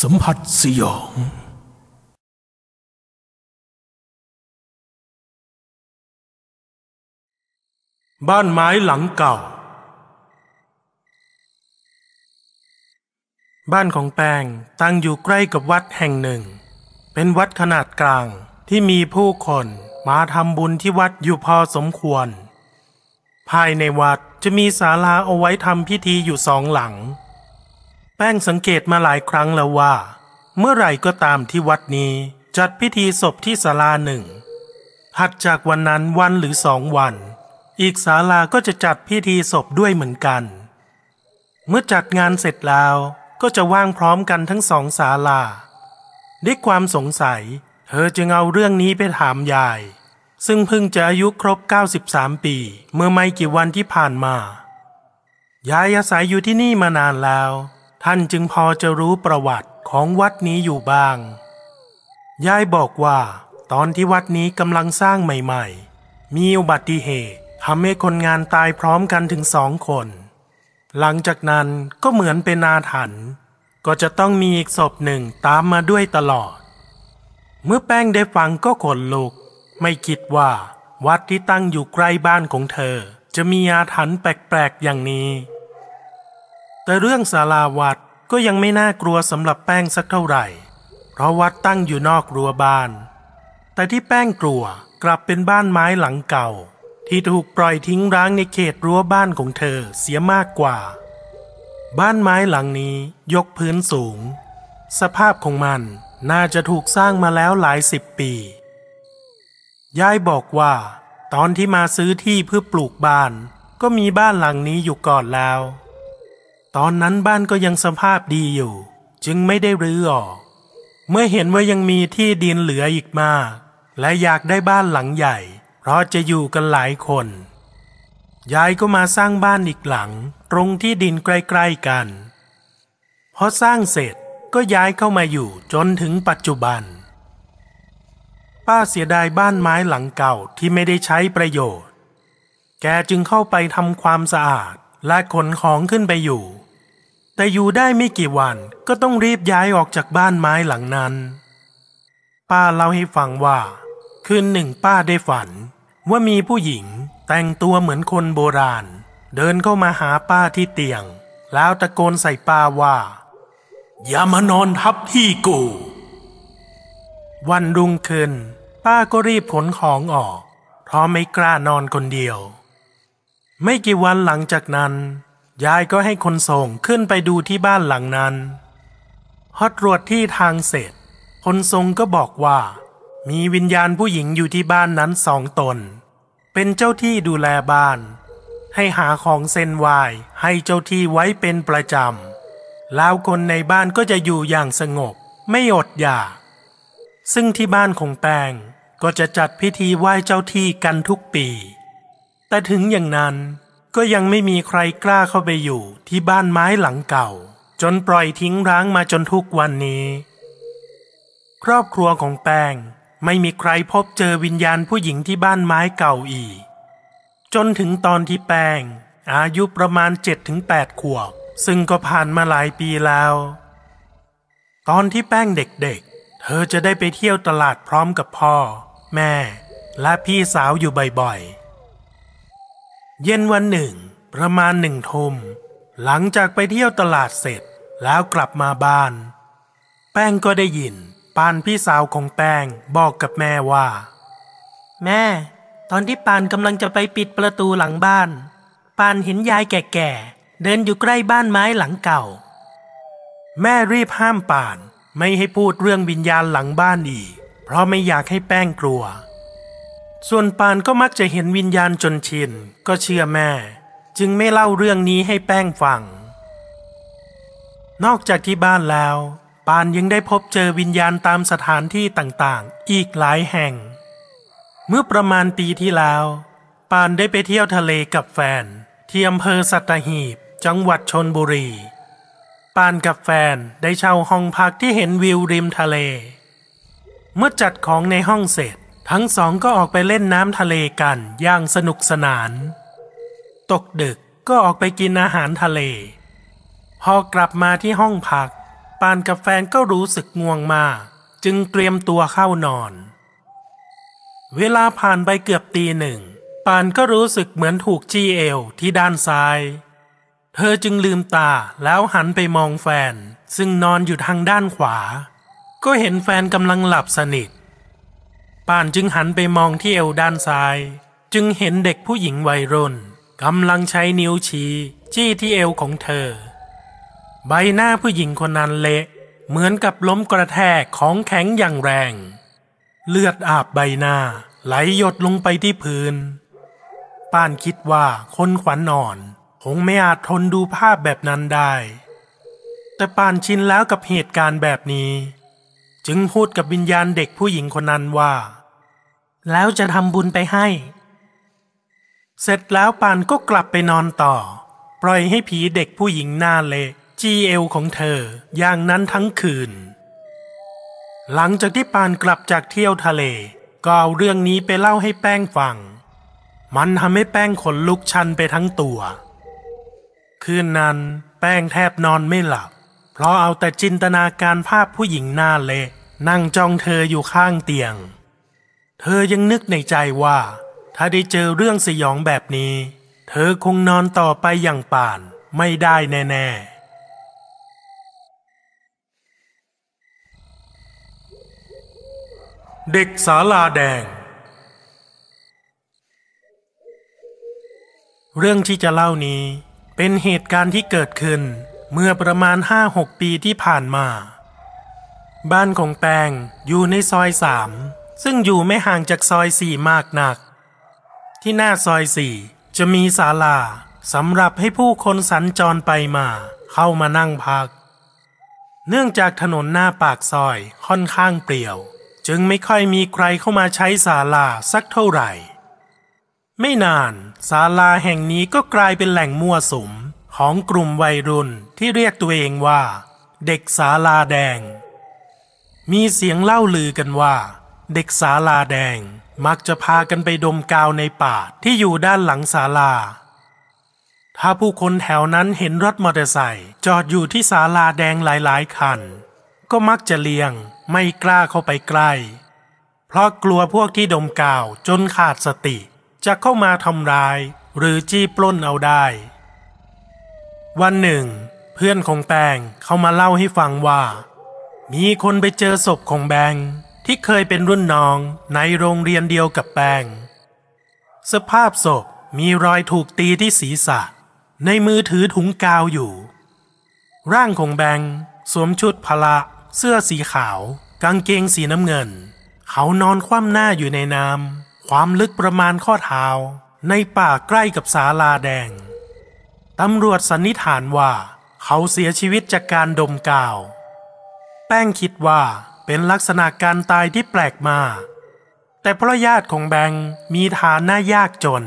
สัมผัสสยอง บ้านไม้หลังเก่า บ้านของแปงตั้งอยู่ใกล้กับวัดแห่งหนึ่ง เป็นวัดขนาดกลางที่มีผู้คนมาทำบุญที่วัดอยู่พอสมควร ภายในวัดจะมีศาลาเอาไว้ทำพิธีอยู่สองหลัง แป้งสังเกตมาหลายครั้งแล้วว่า เมื่อไหร่ก็ตามที่วัดนี้จัดพิธีศพที่ศาลาหนึ่งถัดจากวันนั้นวันหรือสองวัน อีกศาลาก็จะจัดพิธีศพด้วยเหมือนกัน เมื่อจัดงานเสร็จแล้วก็จะว่างพร้อมกันทั้งสองศาลา ด้วยความสงสัย เธอจึงเอาเรื่องนี้ไปถามยาย ซึ่งเพิ่งจะอายุครบ 93 ปี เมื่อไม่กี่วันที่ผ่านมา ยายอาศัยอยู่ที่นี่มานานแล้ว ท่านจึงพอจะรู้ประวัติของวัดนี้อยู่บ้าง ยายบอกว่า ตอนที่วัดนี้กำลังสร้างใหม่ๆ มีอุบัติเหตุทำให้คนงานตายพร้อมกันถึงสองคน หลังจากนั้นก็เหมือนเป็นอาถรรพ์ก็จะต้องมีอีกศพหนึ่งตามมาด้วยตลอด เมื่อแป้งได้ฟังก็ขนลุก ไม่คิดว่า วัดที่ตั้งอยู่ใกล้บ้านของเธอ จะมีอาถรรพ์แปลกๆอย่างนี้ แต่เรื่องศาลาวัดก็ยังไม่น่ากลัวสำหรับแป้งสักเท่าไหร่ เพราะวัดตั้งอยู่นอกรั้วบ้าน แต่ที่แป้งกลัวกลับเป็นบ้านไม้หลังเก่า ที่ถูกปล่อยทิ้งร้างในเขตรั้วบ้านของเธอเสียมากกว่า บ้านไม้หลังนี้ยกพื้นสูง สภาพของมันน่าจะถูกสร้างมาแล้วหลายสิบปี ยายบอกว่า ตอนที่มาซื้อที่เพื่อปลูกบ้าน ก็มีบ้านหลังนี้อยู่ก่อนแล้ว ตอนนั้นบ้านก็ยังสภาพดีอยู่ จึงไม่ได้รื้อออก เมื่อเห็นว่ายังมีที่ดินเหลืออีกมาก และอยากได้บ้านหลังใหญ่ เพราะจะอยู่กันหลายคน ยายก็มาสร้างบ้านอีกหลัง ตรงที่ดินใกล้ๆกันพอสร้างเสร็จก็ย้ายเข้ามาอยู่จนถึงปัจจุบัน ป้าเสียดายบ้านไม้หลังเก่าที่ไม่ได้ใช้ประโยชน์ แกจึงเข้าไปทำความสะอาด และขนของขึ้นไปอยู่ แต่อยู่ได้ไม่กี่วันก็ต้องรีบย้ายออกจากบ้านไม้หลังนั้น ป้าเล่าให้ฟังว่า คืนหนึ่งป้าได้ฝัน ว่ามีผู้หญิงแต่งตัวเหมือนคนโบราณ เดินเข้ามาหาป้าที่เตียง แล้วตะโกนใส่ป้าว่า อย่ามานอนทับที่กูวันรุ่งขึ้น ป้าก็รีบขนของออกเพราะไม่กล้านอนคนเดียว ไม่กี่วันหลังจากนั้น ยายก็ให้คนส่งขึ้นไปดูที่บ้านหลังนั้นพอตรวจที่ทางเสร็จ คนทรงก็บอกว่า มีวิญญาณผู้หญิงอยู่ที่บ้านนั้นสองตน เป็นเจ้าที่ดูแลบ้าน ให้หาของเส้นไหวให้เจ้าที่ไว้เป็นประจำแล้วคนในบ้านก็จะอยู่อย่างสงบ ไม่อดอยาก ซึ่งที่บ้านของแปงก็จะจัดพิธีไหว้เจ้าที่กันทุกปี แต่ถึงอย่างนั้นก็ยังไม่มีใครกล้าเข้าไปอยู่ที่บ้านไม้หลังเก่า จนปล่อยทิ้งร้างมาจนทุกวันนี้ ครอบครัวของแป้งไม่มีใครพบเจอวิญญาณผู้หญิงที่บ้านไม้เก่าอีก จนถึงตอนที่แป้ง อายุประมาณ 7-8ถึงขวบ ซึ่งก็ผ่านมาหลายปีแล้ว ตอนที่แป้งเด็กๆ เธอจะได้ไปเที่ยวตลาดพร้อมกับพ่อ แม่ และพี่สาวอยู่บ่อยๆ เย็นวันหนึ่ง ประมาณหนึ่งทุ่มหลังจากไปเที่ยวตลาดเสร็จแล้วกลับมาบ้าน แป้งก็ได้ยินปานพี่สาวของแป้งบอกกับแม่ว่า แม่ ตอนที่ปานกำลังจะไปปิดประตูหลังบ้าน ปานเห็นยายแก่ๆ เดินอยู่ใกล้บ้านไม้หลังเก่า แม่รีบห้ามปานไม่ให้พูดเรื่องวิญญาณหลังบ้านอีก เพราะไม่อยากให้แป้งกลัว ส่วนปานก็มักจะเห็นวิญญาณจนชิน ก็เชื่อแม่ จึงไม่เล่าเรื่องนี้ให้แป้งฟัง นอกจากที่บ้านแล้ว ปานยังได้พบเจอวิญญาณตามสถานที่ต่างๆ อีกหลายแห่ง เมื่อประมาณปีที่แล้ว ปานได้ไปเที่ยวทะเลกับแฟน ที่อำเภอสัตหีบ จังหวัดชนบุรี ปานกับแฟนได้เช่าห้องพักที่เห็นวิวริมทะเล เมื่อจัดของในห้องเสร็จ ทั้งสองก็ออกไปเล่นน้ำทะเลกันอย่างสนุกสนาน ตกดึกก็ออกไปกินอาหารทะเล พอกลับมาที่ห้องพัก ปานกับแฟนก็รู้สึกง่วงมากจึงเตรียมตัวเข้านอน เวลาผ่านไปเกือบตีหนึ่ง ปานก็รู้สึกเหมือนถูกจี้เอวที่ด้านซ้าย เธอจึงลืมตาแล้วหันไปมองแฟน ซึ่งนอนอยู่ทางด้านขวา ก็เห็นแฟนกำลังหลับสนิท ปานจึงหันไปมองที่เอวด้านซ้าย จึงเห็นเด็กผู้หญิงวัยรุ่นกำลังใช้นิ้วชี้จี้ที่เอวของเธอ ใบหน้าผู้หญิงคนนั้นเละเหมือนกับล้มกระแทกของแข็งอย่างแรง เลือดอาบใบหน้าไหลหยดลงไปที่พื้น ป้านคิดว่าคนขวัญอ่อน คงไม่อาจทนดูภาพแบบนั้นได้ แต่ป้านชินแล้วกับเหตุการณ์แบบนี้ จึงพูดกับวิญญาณเด็กผู้หญิงคนนั้นว่า แล้วจะทำบุญไปให้ เสร็จแล้วปานก็กลับไปนอนต่อ ปล่อยให้ผีเด็กผู้หญิงหน้าเละจีเอวของเธออย่างนั้นทั้งคืน หลังจากที่ปานกลับจากเที่ยวทะเล ก็เอาเรื่องนี้ไปเล่าให้แป้งฟัง มันทำให้แป้งขนลุกชันไปทั้งตัว คืนนั้นแป้งแทบนอนไม่หลับ เพราะเอาแต่จินตนาการภาพผู้หญิงหน้าเละนั่งจ้องเธออยู่ข้างเตียง เธอยังนึกในใจว่า ถ้าได้เจอเรื่องสยองแบบนี้ เธอคงนอนต่อไปอย่างป่านไม่ได้แน่ๆเด็กศาลาแดง เรื่องที่จะเล่านี้เป็นเหตุการณ์ที่เกิดขึ้นเมื่อประมาณห้าหกปีที่ผ่านมา บ้านของแปงอยู่ในซอยสาม ซึ่งอยู่ไม่ห่างจากซอยสี่มากนัก ที่หน้าซอยสี่จะมีศาลาสำหรับให้ผู้คนสัญจรไปมาเข้ามานั่งพัก เนื่องจากถนนหน้าปากซอยค่อนข้างเปลี่ยว จึงไม่ค่อยมีใครเข้ามาใช้ศาลาสักเท่าไหร่ ไม่นานศาลาแห่งนี้ก็กลายเป็นแหล่งมั่วสุมของกลุ่มวัยรุ่นที่เรียกตัวเองว่า เด็กศาลาแดง มีเสียงเล่าลือกันว่า เด็กศาลาแดงมักจะพากันไปดมกาวในป่าที่อยู่ด้านหลังศาลา ถ้าผู้คนแถวนั้นเห็นรถมอเตอร์ไซค์จอดอยู่ที่ศาลาแดงหลายๆคัน ก็มักจะเลี่ยงไม่กล้าเข้าไปใกล้ เพราะกลัวพวกที่ดมกาวจนขาดสติ จะเข้ามาทำร้าย หรือจี้ปล้นเอาได้ วันหนึ่ง เพื่อนของแปงเขามาเล่าให้ฟังว่า มีคนไปเจอศพของแบง ที่เคยเป็นรุ่นน้องในโรงเรียนเดียวกับแปงสภาพศพมีรอยถูกตีที่ศีรษะ ในมือถือถุงกาวอยู่ ร่างของแบงสวมชุดพละ เสื้อสีขาว กางเกงสีน้ำเงิน เขานอนคว่ำหน้าอยู่ในน้ำความลึกประมาณข้อเท้า ในป่าใกล้กับศาลาแดงตำรวจสันนิษฐานว่า เขาเสียชีวิตจากการดมกาว แป้งคิดว่า เป็นลักษณะการตายที่แปลกมา แต่เพราะญาติของแบงมีฐานะยากจน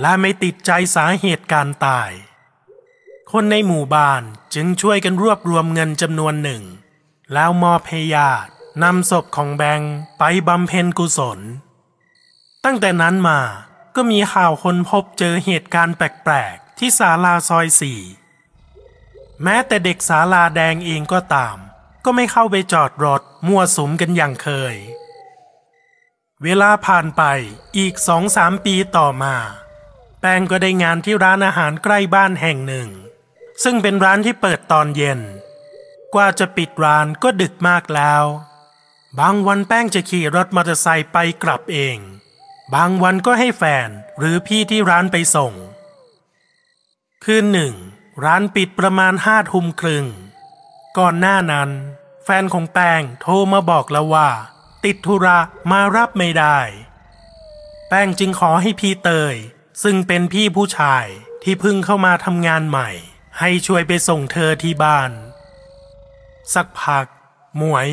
และไม่ติดใจสาเหตุการตาย คนในหมู่บ้านจึงช่วยกันรวบรวมเงินจำนวนหนึ่ง แล้วมอบให้ญาตินำศพของแบงไปบำเพ็ญกุศล ตั้งแต่นั้นมาก็มีข่าวคนพบเจอเหตุการณ์แปลกๆที่ศาลาซอยสี่แม้แต่เด็กศาลาแดงเองก็ตาม ก็ไม่เข้าไปจอดรถมั่วสุมกันอย่างเคย เวลาผ่านไปอีกสองสามปีต่อมา แป้งก็ได้งานที่ร้านอาหารใกล้บ้านแห่งหนึ่ง ซึ่งเป็นร้านที่เปิดตอนเย็น กว่าจะปิดร้านก็ดึกมากแล้ว บางวันแป้งจะขี่รถมอเตอร์ไซค์ไปกลับเอง บางวันก็ให้แฟนหรือพี่ที่ร้านไปส่ง คืนหนึ่งร้านปิดประมาณห้าทุ่มครึ่ง ก่อนหน้านั้น ฟนของแป้งโทรมาบอกแล้วว่า ติดธุระมารับไม่ได้ แป้งจึงขอให้พี่เตย ซึ่งเป็นพี่ผู้ชายที่เพิ่งเข้ามาทำงานใหม่ ให้ช่วยไปส่งเธอที่บ้าน สักพัก หมวย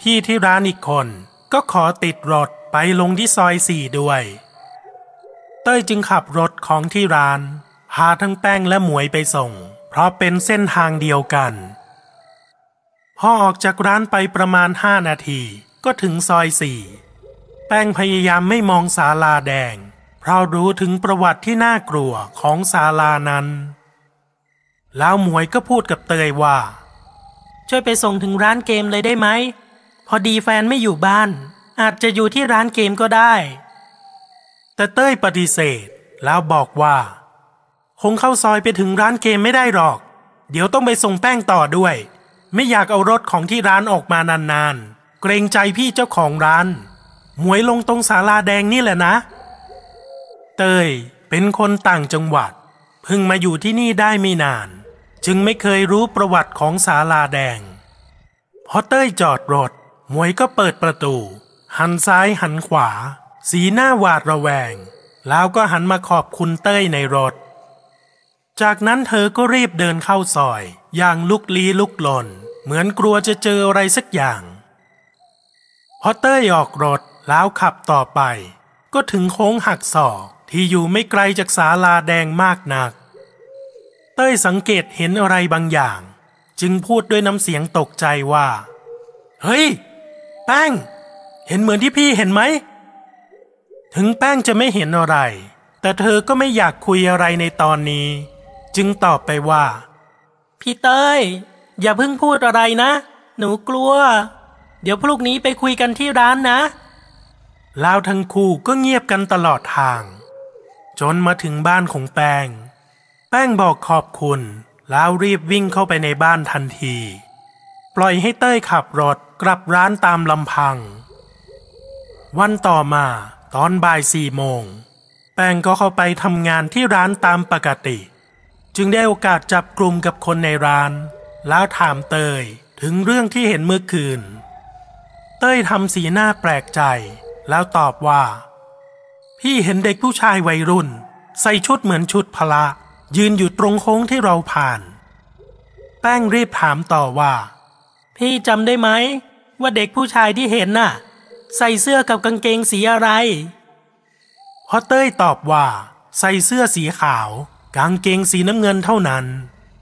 พี่ที่ร้านอีกคน ก็ขอติดรถไปลงที่ซอยสี่ด้วย เต้ยจึงขับรถของที่ร้าน พาทั้งแป้งและหมวยไปส่ง เพราะเป็นเส้นทางเดียวกัน พอออกจากร้านไปประมาณห้านาทีก็ถึงซอยสี่แป้งพยายามไม่มองศาลาแดง เพราะรู้ถึงประวัติที่น่ากลัวของศาลานั้น แล้วหมวยก็พูดกับเตยว่า ช่วยไปส่งถึงร้านเกมเลยได้ไหม พอดีแฟนไม่อยู่บ้าน อาจจะอยู่ที่ร้านเกมก็ได้ แต่เต้ยปฏิเสธแล้วบอกว่า คงเข้าซอยไปถึงร้านเกมไม่ได้หรอก เดี๋ยวต้องไปส่งแป้งต่อด้วย ไม่อยากเอารถของที่ร้านออกมานานๆ เกรงใจพี่เจ้าของร้าน หมวยลงตรงศาลาแดงนี่แหละนะ เต้ยเป็นคนต่างจังหวัด เพิ่งมาอยู่ที่นี่ได้ไม่นาน จึงไม่เคยรู้ประวัติของศาลาแดง พอเต้ยจอดรถ หมวยก็เปิดประตู หันซ้ายหันขวา สีหน้าหวาดระแวง แล้วก็หันมาขอบคุณเต้ยในรถ จากนั้นเธอก็รีบเดินเข้าซอย อย่างลุกลี้ลุกลน เหมือนกลัวจะเจออะไรสักอย่าง พอเต้ยออกรถแล้วขับต่อไป ก็ถึงโค้งหักศอกที่อยู่ไม่ไกลจากศาลาแดงมากนัก เต้ยสังเกตเห็นอะไรบางอย่าง จึงพูดด้วยน้ำเสียงตกใจว่า เฮ้ย แป้ง เห็นเหมือนที่พี่เห็นไหม ถึงแป้งจะไม่เห็นอะไร แต่เธอก็ไม่อยากคุยอะไรในตอนนี้ จึงตอบไปว่า พี่เต้ย อย่าเพิ่งพูดอะไรนะ หนูกลัว เดี๋ยวพรุ่งนี้ไปคุยกันที่ร้านนะแล้วทั้งคู่ก็เงียบกันตลอดทาง จนมาถึงบ้านของแป้ง แป้งบอกขอบคุณ แล้วรีบวิ่งเข้าไปในบ้านทันที ปล่อยให้เต้ยขับรถกลับร้านตามลำพัง วันต่อมาตอนบ่ายสี่โมง แป้งก็เข้าไปทำงานที่ร้านตามปกติ จึงได้โอกาสจับกลุ่มกับคนในร้าน แล้วถามเตยถึงเรื่องที่เห็นเมื่อคืน เต้ยทำสีหน้าแปลกใจ แล้วตอบว่า พี่เห็นเด็กผู้ชายวัยรุ่น ใส่ชุดเหมือนชุดพละ ยืนอยู่ตรงโค้งที่เราผ่าน แป้งรีบถามต่อว่า พี่จำได้ไหม ว่าเด็กผู้ชายที่เห็นน่ะ ใส่เสื้อกับกางเกงสีอะไรพอเต้ยตอบว่า ใส่เสื้อสีขาว กางเกงสีน้ำเงินเท่านั้น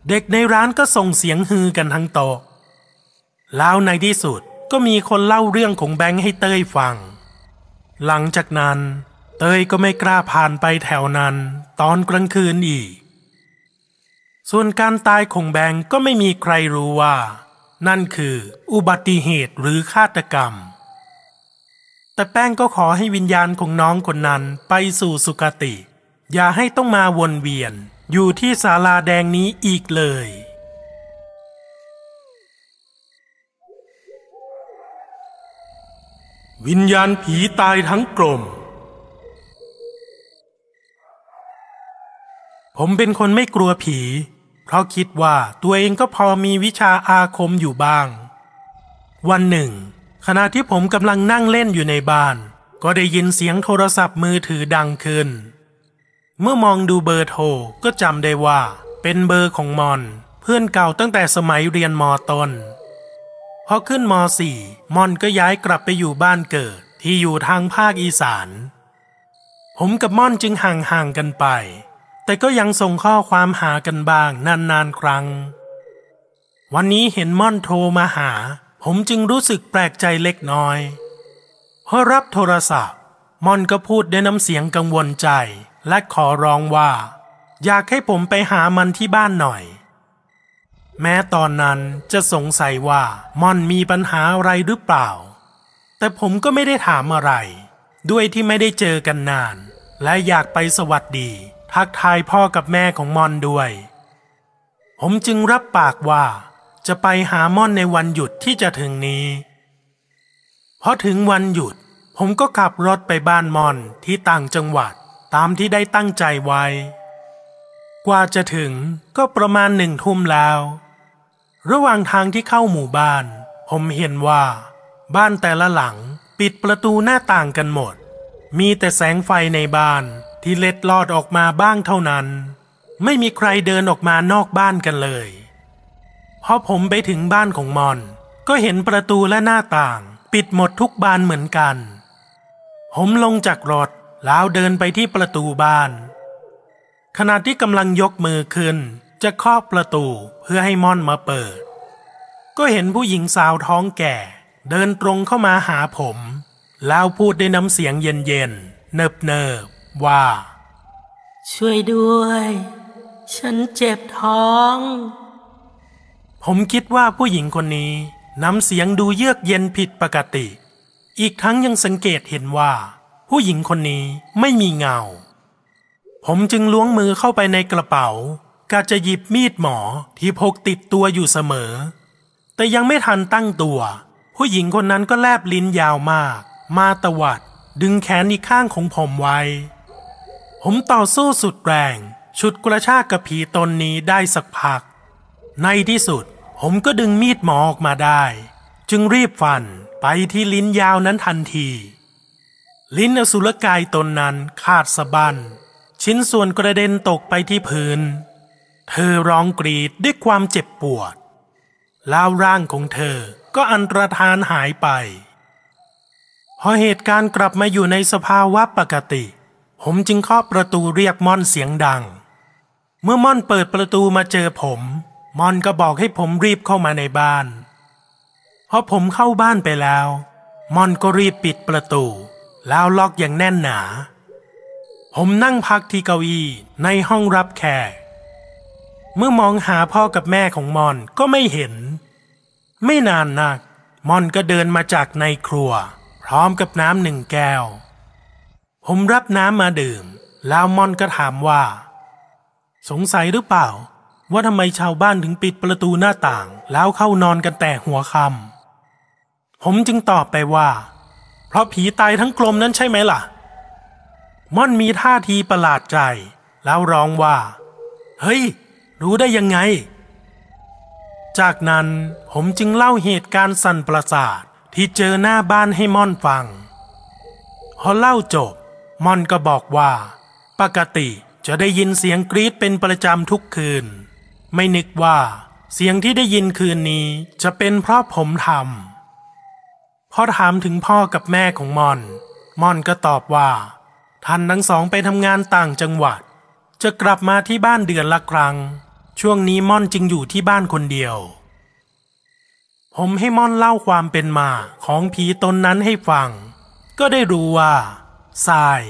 เด็กในร้านก็ส่งเสียงฮือกันทั้งโต๊ะแล้วในที่สุดก็มีคนเล่าเรื่องของแบงค์ให้เต้ยฟัง หลังจากนั้นเต้ยก็ไม่กล้าผ่านไปแถวนั้น ตอนกลางคืนอีก ส่วนการตายของแบงค์ก็ไม่มีใครรู้ว่า นั่นคืออุบัติเหตุหรือฆาตกรรม แต่แป้งก็ขอให้วิญญาณของน้องคนนั้นไปสู่สุคติ อย่าให้ต้องมาวนเวียนอยู่ที่ศาลาแดงนี้อีกเลย วิญญาณผีตายทั้งกลม ผมเป็นคนไม่กลัวผี เพราะคิดว่าตัวเองก็พอมีวิชาอาคมอยู่บ้าง วันหนึ่ง ขณะที่ผมกำลังนั่งเล่นอยู่ในบ้าน ก็ได้ยินเสียงโทรศัพท์มือถือดังขึ้น เมื่อมองดูเบอร์โทรก็จำได้ว่า เป็นเบอร์ของมอน เพื่อนเก่าตั้งแต่สมัยเรียนมอต้นพอขึ้นม .4 มอนก็ย้ายกลับไปอยู่บ้านเกิดที่อยู่ทางภาคอีสาน ผมกับมอนจึงห่างๆกันไป แต่ก็ยังส่งข้อความหากันบ้างนานๆครั้ง วันนี้เห็นมอนโทรมาหา ผมจึงรู้สึกแปลกใจเล็กน้อยพอรับโทรศัพท์ มอนก็พูดด้วยน้ำเสียงกังวลใจ และขอร้องว่า อยากให้ผมไปหามันที่บ้านหน่อย แม้ตอนนั้นจะสงสัยว่าม่อนมีปัญหาอะไรหรือเปล่า แต่ผมก็ไม่ได้ถามอะไร ด้วยที่ไม่ได้เจอกันนาน และอยากไปสวัสดี ทักทายพ่อกับแม่ของม่อนด้วย ผมจึงรับปากว่า จะไปหาม่อนในวันหยุดที่จะถึงนี้พอถึงวันหยุดผมก็ขับรถไปบ้านมอนที่ต่างจังหวัด ตามที่ได้ตั้งใจไว้ กว่าจะถึงก็ประมาณหนึ่งทุ่มแล้ว ระหว่างทางที่เข้าหมู่บ้าน ผมเห็นว่า บ้านแต่ละหลังปิดประตูหน้าต่างกันหมด มีแต่แสงไฟในบ้านที่เล็ดลอดออกมาบ้างเท่านั้น ไม่มีใครเดินออกมานอกบ้านกันเลยพอผมไปถึงบ้านของมอน ก็เห็นประตูและหน้าต่าง ปิดหมดทุกบานเหมือนกัน ผมลงจากรถ แล้วเดินไปที่ประตูบ้าน ขณะที่กำลังยกมือขึ้น จะเคาะประตูเพื่อให้ม่อนมาเปิด ก็เห็นผู้หญิงสาวท้องแก่ เดินตรงเข้ามาหาผม แล้วพูดด้วยน้ำเสียงเย็นๆเนิบๆว่า ช่วยด้วย ฉันเจ็บท้องผผมคิดว่าผู้หญิงคนนี้น้ำเสียงดูเยือกเย็นผิดปกติ อีกทั้งยังสังเกตเห็นว่า ผู้หญิงคนนี้ไม่มีเงา ผมจึงล้วงมือเข้าไปในกระเป๋ากะจะหยิบมีดหมอที่พกติดตัวอยู่เสมอ แต่ยังไม่ทันตั้งตัว ผู้หญิงคนนั้นก็แลบลิ้นยาวมาก มาตวัด ดึงแขนอีกข้างของผมไว้ ผมต่อสู้สุดแรง ชุดกระชากกับผีตนนี้ได้สักพัก ในที่สุด ผมก็ดึงมีดหมอออกมาได้ จึงรีบฟันไปที่ลิ้นยาวนั้นทันที ลิ้นอสุรกายตนนั้นขาดสะบั้นชิ้นส่วนกระเด็นตกไปที่พื้น เธอร้องกรีดด้วยความเจ็บปวดแล้วร่างของเธอก็อันตรธานหายไปพอเหตุการณ์กลับมาอยู่ในสภาวะปกติ ผมจึงเคาะประตูเรียกม่อนเสียงดัง เมื่อม่อนเปิดประตูมาเจอผม ม่อนก็บอกให้ผมรีบเข้ามาในบ้านพอผมเข้าบ้านไปแล้ว ม่อนก็รีบปิดประตู แล้วล็อกอย่างแน่นหนา ผมนั่งพักที่เก้าอี้ในห้องรับแขกเมื่อมองหาพ่อกับแม่ของมอนก็ไม่เห็น ไม่นานนักมอนก็เดินมาจากในครัว พร้อมกับน้ำหนึ่งแก้ว ผมรับน้ำมาดื่ม แล้วมอนก็ถามว่า สงสัยหรือเปล่า ว่าทำไมชาวบ้านถึงปิดประตูหน้าต่าง แล้วเข้านอนกันแต่หัวคำผมจึงตอบไปว่า เพราะผีตายทั้งกลมนั้นใช่ไหมล่ะ ม่อนมีท่าทีประหลาดใจ แล้วร้องว่า เฮ้ย รู้ได้ยังไง จากนั้นผมจึงเล่าเหตุการณ์สั่นประสาทที่เจอหน้าบ้านให้ม่อนฟัง พอเล่าจบ ม่อนก็บอกว่า ปกติจะได้ยินเสียงกรีดเป็นประจำทุกคืน ไม่นึกว่า เสียงที่ได้ยินคืนนี้จะเป็นเพราะผมทำ พอถามถึงพ่อกับแม่ของมอนมอนก็ตอบว่า ท่านทั้งสองไปทำงานต่างจังหวัด จะกลับมาที่บ้านเดือนละครั้ง ช่วงนี้ม่อนจึงอยู่ที่บ้านคนเดียว ผมให้ม่อนเล่าความเป็นมาของผีตนนั้นให้ฟัง ก็ได้รู้ว่าทราย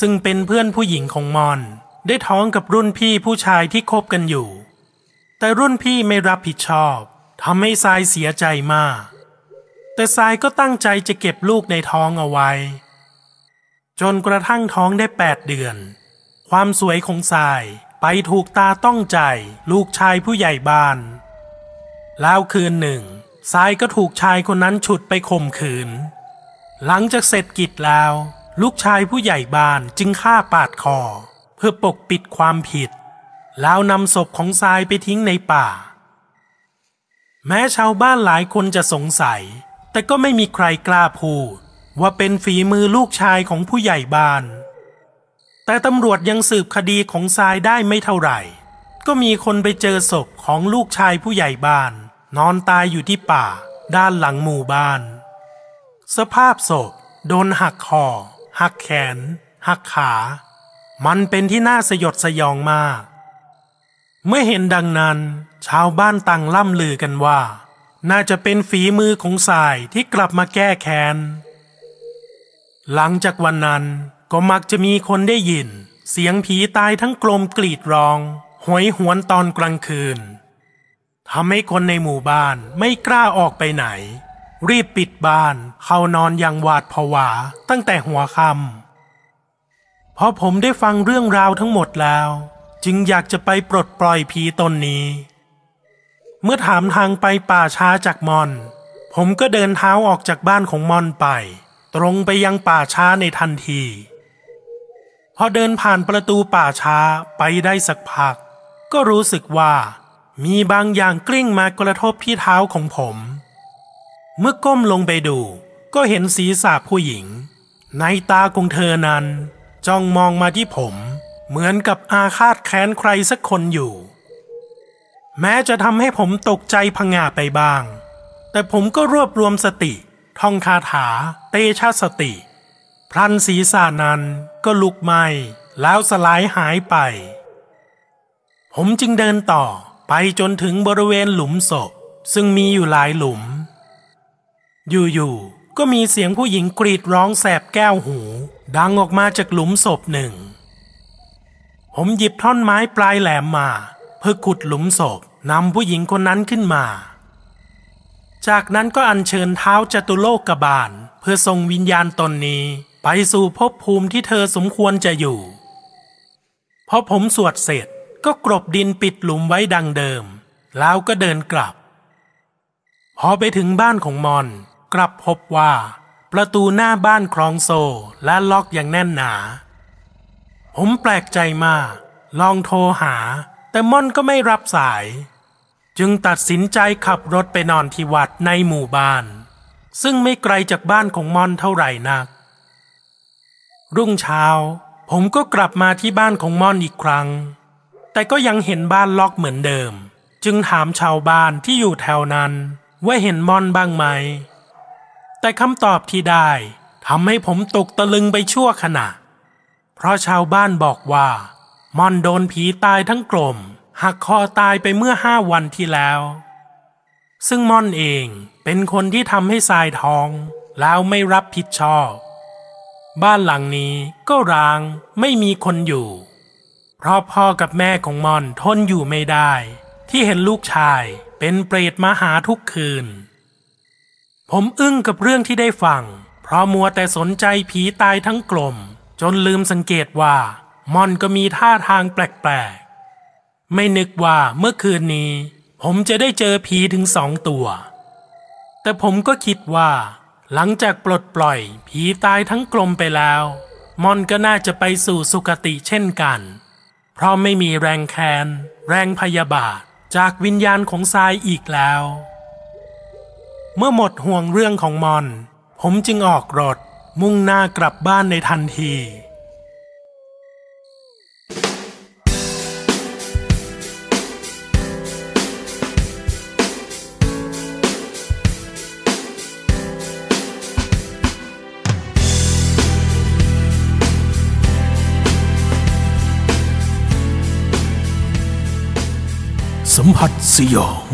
ซึ่งเป็นเพื่อนผู้หญิงของมอน ได้ท้องกับรุ่นพี่ผู้ชายที่คบกันอยู่ แต่รุ่นพี่ไม่รับผิดชอบทำให้ทรายเสียใจมาก แต่ทรายก็ตั้งใจจะเก็บลูกในท้องเอาไว้ จนกระทั่งท้องได้แปดเดือน ความสวยของทรายไปถูกตาต้องใจลูกชายผู้ใหญ่บ้าน แล้วคืนหนึ่งทรายก็ถูกชายคนนั้นฉุดไปข่มขืน หลังจากเสร็จกิจแล้ว ลูกชายผู้ใหญ่บ้านจึงฆ่าปาดคอ เพื่อปกปิดความผิด แล้วนำศพของทรายไปทิ้งในป่า แม้ชาวบ้านหลายคนจะสงสัย แต่ก็ไม่มีใครกล้าพูดว่าเป็นฝีมือลูกชายของผู้ใหญ่บ้าน แต่ตำรวจยังสืบคดีของทรายได้ไม่เท่าไหร่ ก็มีคนไปเจอศพของลูกชายผู้ใหญ่บ้าน นอนตายอยู่ที่ป่า ด้านหลังหมู่บ้าน สภาพศพโดนหักคอ หักแขน หักขา มันเป็นที่น่าสยดสยองมาก เมื่อเห็นดังนั้น ชาวบ้านต่างล่ำลือกันว่า น่าจะเป็นฝีมือของสายที่กลับมาแก้แค้น หลังจากวันนั้นก็มักจะมีคนได้ยิน เสียงผีตายทั้งกลมกรีดร้องหวยหวนตอนกลางคืนทำให้คนในหมู่บ้านไม่กล้าออกไปไหน รีบปิดบ้านเข้านอนอย่างหวาดผวาตั้งแต่หัวค่ำพอผมได้ฟังเรื่องราวทั้งหมดแล้ว จึงอยากจะไปปลดปล่อยผีตนนี้ เมื่อถามทางไปป่าช้าจากมอน ผมก็เดินเท้าออกจากบ้านของมอนไป ตรงไปยังป่าช้าในทันที พอเดินผ่านประตูป่าช้าไปได้สักพัก ก็รู้สึกว่ามีบางอย่างกลิ้งมากระทบที่เท้าของผม เมื่อก้มลงไปดู ก็เห็นศีรษะผู้หญิง ในตาของเธอนั้น จ้องมองมาที่ผม เหมือนกับอาฆาตแค้นใครสักคนอยู่ แม้จะทำให้ผมตกใจพังงาไปบ้าง แต่ผมก็รวบรวมสติ ท่องคาถา เตชะสติ พลันศีรษะนั้นก็ลุกไหม้แล้วสลายหายไป ผมจึงเดินต่อไปจนถึงบริเวณหลุมศพ ซึ่งมีอยู่หลายหลุม อยู่ๆก็มีเสียงผู้หญิงกรีดร้องแสบแก้วหู ดังออกมาจากหลุมศพหนึ่ง ผมหยิบท่อนไม้ปลายแหลมมา เพื่อขุดหลุมศพ นำผู้หญิงคนนั้นขึ้นมา จากนั้นก็อัญเชิญเท้าจตุโลกบาล เพื่อส่งวิญญาณตนนี้ไปสู่ภพภูมิที่เธอสมควรจะอยู่ พอผมสวดเสร็จก็กรบดินปิดหลุมไว้ดังเดิม แล้วก็เดินกลับ พอไปถึงบ้านของมอน กลับพบว่า ประตูหน้าบ้านคลองโซและล็อกอย่างแน่นหนา ผมแปลกใจมาก ลองโทรหา แต่ม่อนก็ไม่รับสาย จึงตัดสินใจขับรถไปนอนที่วัดในหมู่บ้าน ซึ่งไม่ไกลจากบ้านของม่อนเท่าไหร่นัก รุ่งเช้า ผมก็กลับมาที่บ้านของม่อนอีกครั้ง แต่ก็ยังเห็นบ้านล็อกเหมือนเดิม จึงถามชาวบ้านที่อยู่แถวนั้นว่าเห็นม่อนบ้างไหม แต่คำตอบที่ได้ทำให้ผมตกตะลึงไปชั่วขณะ เพราะชาวบ้านบอกว่า ม่อนโดนผีตายทั้งกลมหักคอตายไปเมื่อห้าวันที่แล้ว ซึ่งม่อนเองเป็นคนที่ทำให้ทรายท้อง แล้วไม่รับผิดชอบ บ้านหลังนี้ก็ร้างไม่มีคนอยู่ เพราะพ่อกับแม่ของม่อนทนอยู่ไม่ได้ ที่เห็นลูกชายเป็นเปรตมาหาทุกคืน ผมอึ้งกับเรื่องที่ได้ฟัง เพราะมัวแต่สนใจผีตายทั้งกลม จนลืมสังเกตว่า มอนก็มีท่าทางแปลกๆ ไม่นึกว่าเมื่อคืนนี้ ผมจะได้เจอผีถึงสองตัว แต่ผมก็คิดว่า หลังจากปลดปล่อยผีตายทั้งกลมไปแล้ว มอนก็น่าจะไปสู่สุคติเช่นกัน เพราะไม่มีแรงแค้น แรงพยาบาทจากวิญญาณของทรายอีกแล้ว เมื่อหมดห่วงเรื่องของมอน ผมจึงออกรถมุ่งหน้ากลับบ้านในทันที สัมผัสสยอง